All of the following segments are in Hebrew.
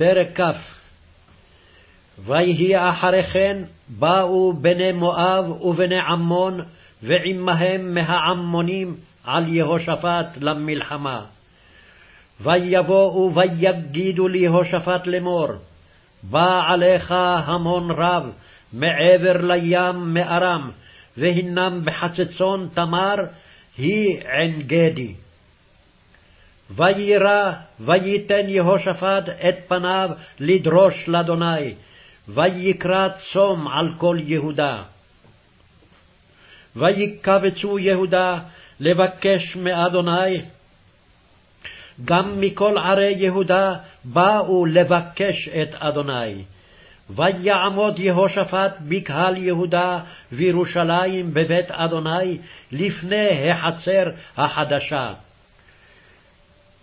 פרק כ' ויהי אחרי כן באו בני מואב ובני עמון ועמהם מהעמונים על יהושפט למלחמה. ויבואו ויגידו ליהושפט לאמור, בא עליך המון רב מעבר לים מארם, והנם בחצצון תמר, היא עין גדי. ויירא וייתן יהושפט את פניו לדרוש לאדוני, ויקרא צום על כל יהודה. ויקבצו יהודה לבקש מאדוני, גם מכל ערי יהודה באו לבקש את אדוני. ויעמוד יהושפט בקהל יהודה וירושלים בבית אדוני לפני החצר החדשה.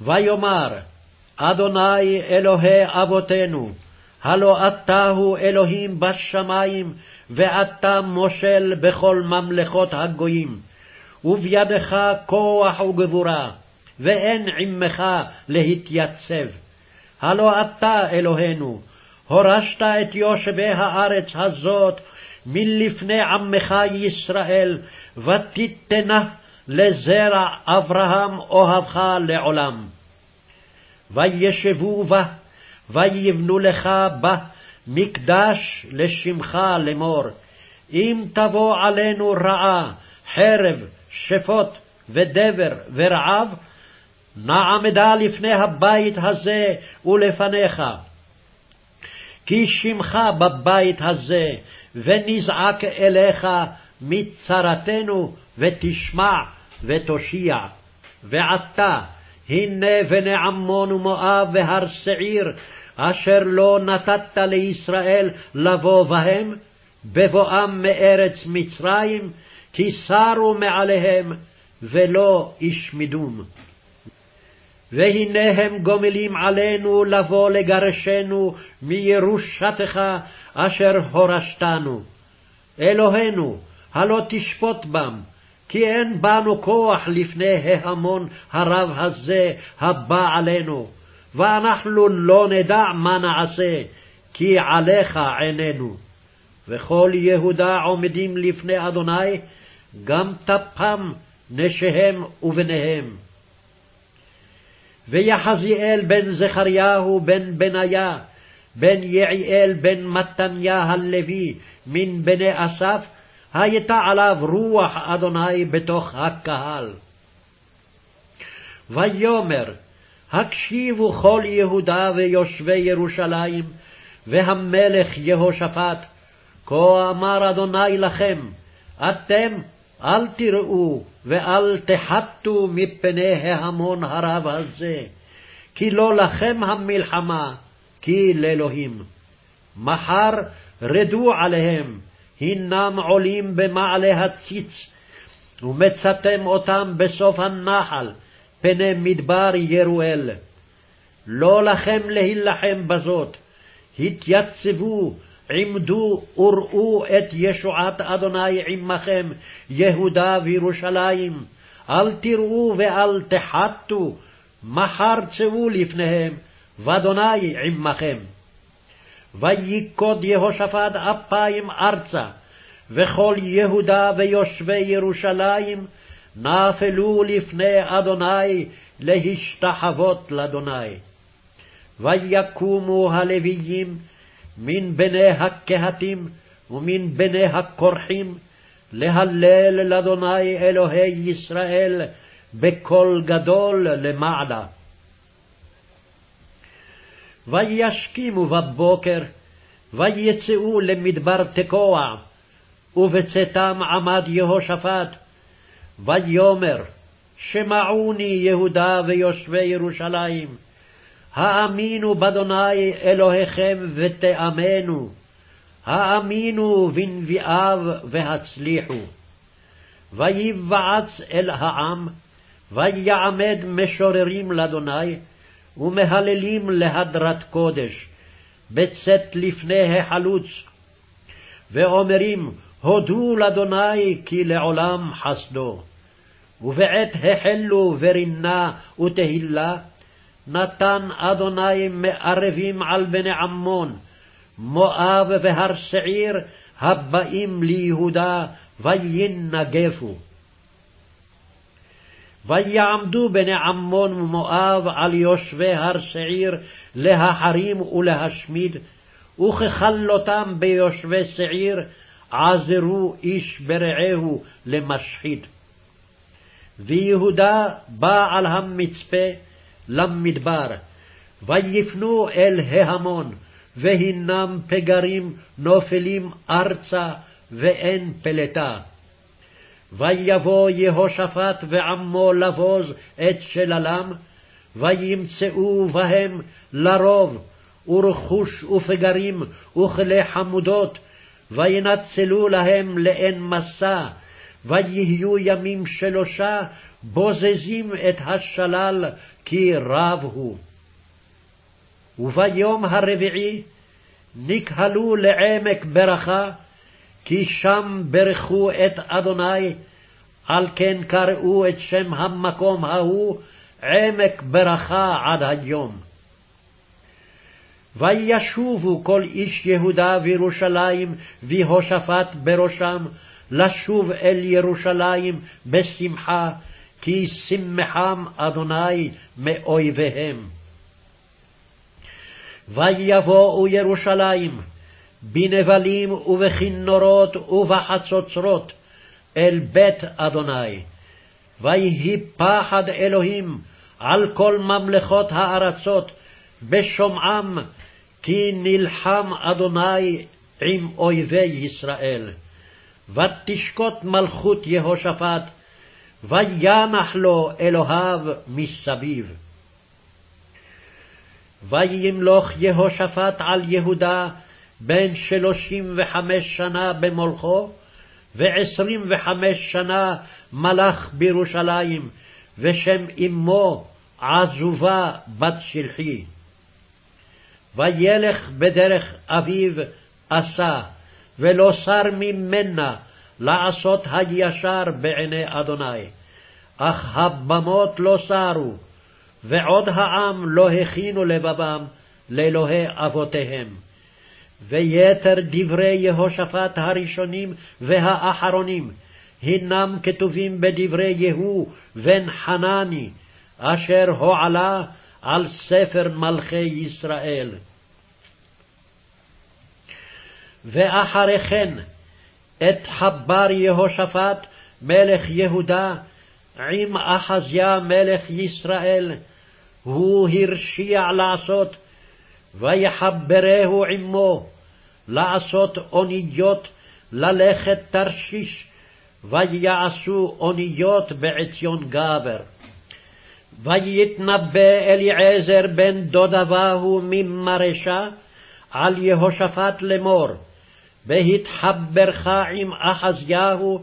ויאמר, אדוני אלוהי אבותינו, הלא אתה הוא אלוהים בשמים, ואתה מושל בכל ממלכות הגויים, ובידך כוח וגבורה, ואין עמך להתייצב. הלא אתה אלוהינו, הורשת את יושבי הארץ הזאת מלפני עמך ישראל, ותיתנה לזרע אברהם אוהבך לעולם. וישבו בה, ויבנו לך בה מקדש לשמך לאמור, אם תבוא עלינו רעה, חרב, שפוט ודבר ורעב, נעמדה לפני הבית הזה ולפניך. כי שמך בבית הזה, ונזעק אליך מצרתנו, ותשמע ותושיע. ועתה, הנה בני עמון ומואב והר שעיר, אשר לא נתת לישראל לבוא בהם, בבואם מארץ מצרים, כי סרו מעליהם, ולא ישמידום. והנה הם גומלים עלינו לבוא לגרשנו מירושתך אשר הורשתנו. אלוהינו, הלא תשפוט בם, כי אין בנו כוח לפני ההמון הרב הזה הבא עלינו, ואנחנו לא נדע מה נעשה, כי עליך עינינו. וכל יהודה עומדים לפני אדוני, גם טפם, נשיהם ובניהם. ויחזיאל בן זכריהו בן בניה, בן יעיאל בן מתניה הלוי, מן בני אסף, הייתה עליו רוח אדוני בתוך הקהל. ויאמר, הקשיבו כל יהודה ויושבי ירושלים, והמלך יהושפט, כה אמר אדוני לכם, אתם אל תראו ואל תחתו מפני ההמון הרב הזה, כי לא לכם המלחמה, כי לאלוהים. מחר רדו עליהם, הנם עולים במעלה הציץ, ומצאתם אותם בסוף הנחל, פני מדבר ירואל. לא לכם להילחם בזאת, התייצבו עמדו וראו את ישועת אדוני עמכם, יהודה וירושלים. אל תראו ואל תחתו, מחר צאו לפניהם, ואדוני עמכם. ויקוד יהושפט אפיים ארצה, וכל יהודה ויושבי ירושלים נפלו לפני אדוני להשתחוות לאדוני. ויקומו הלוויים מן בני הקהתים ומן בני הכורחים, להלל לאדוני אלוהי ישראל בקול גדול למעלה. וישכימו בבוקר, ויצאו למדבר תקוע, ובצאתם עמד יהושפט, ויאמר, שמעוני יהודה ויושבי ירושלים, האמינו באדוני אלוהיכם ותאמנו, האמינו בנביאיו והצליחו. ויבעץ אל העם, ויעמד משוררים לאדוני, ומהללים להדרת קודש, בצאת לפני החלוץ. ואומרים, הודו לאדוני כי לעולם חסדו. ובעת החלו ברינה ותהילה, נתן אדוני מערבים על בני עמון, מואב והר שעיר, הבאים ליהודה, וינגפו. ויעמדו בני עמון ומואב על יושבי הר שעיר להחרים ולהשמיד, וככלותם ביושבי שעיר, עזרו איש ברעהו למשחית. ויהודה בא על המצפה למדבר, ויפנו אל ההמון, והנם פגרים נופלים ארצה, ואין פלטה. ויבוא יהושפט ועמו לבוז את שללם, וימצאו בהם לרוב, ורכוש ופגרים, וכלי חמודות, וינצלו להם לאין מסע, ויהיו ימים שלושה, בוזזים את השלל, כי רב הוא. וביום הרביעי נקהלו לעמק ברכה, כי שם ברכו את אדוני, על כן קראו את שם המקום ההוא עמק ברכה עד היום. וישובו כל איש יהודה וירושלים, והושפט בראשם, לשוב אל ירושלים בשמחה, כי שמחם אדוני מאויביהם. ויבואו ירושלים, בנבלים ובכינורות ובחצוצרות, אל בית אדוני. ויהי פחד אלוהים על כל ממלכות הארצות, בשומעם כי נלחם אדוני עם אויבי ישראל. ותשקוט מלכות יהושפט, וינח לו אלוהיו מסביב. וימלוך יהושפט על יהודה בן שלושים וחמש שנה במולכו, ועשרים וחמש שנה מלך בירושלים, ושם אמו עזובה בת שלחי. וילך בדרך אביו עשה, ולא סר ממנה לעשות הישר בעיני אדוני. אך הבמות לא סרו, ועוד העם לא הכינו לבבם לאלוהי אבותיהם. ויתר דברי יהושפט הראשונים והאחרונים הנם כתובים בדברי יהוא בן חנני, אשר הועלה על ספר מלכי ישראל. ואחרי כן את חבר יהושפט מלך יהודה עם אחזיה מלך ישראל, הוא הרשיע לעשות, ויחברהו עמו, לעשות אוניות ללכת תרשיש, ויעשו אוניות בעציון גבר. ויתנבא אליעזר בן דודבהו ממרשה על יהושפט לאמור, בהתחברך עם אחזיהו,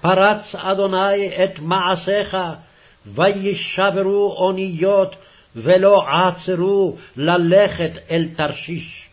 פרץ אדוני את מעשיך, וישברו אוניות, ולא עצרו ללכת אל תרשיש.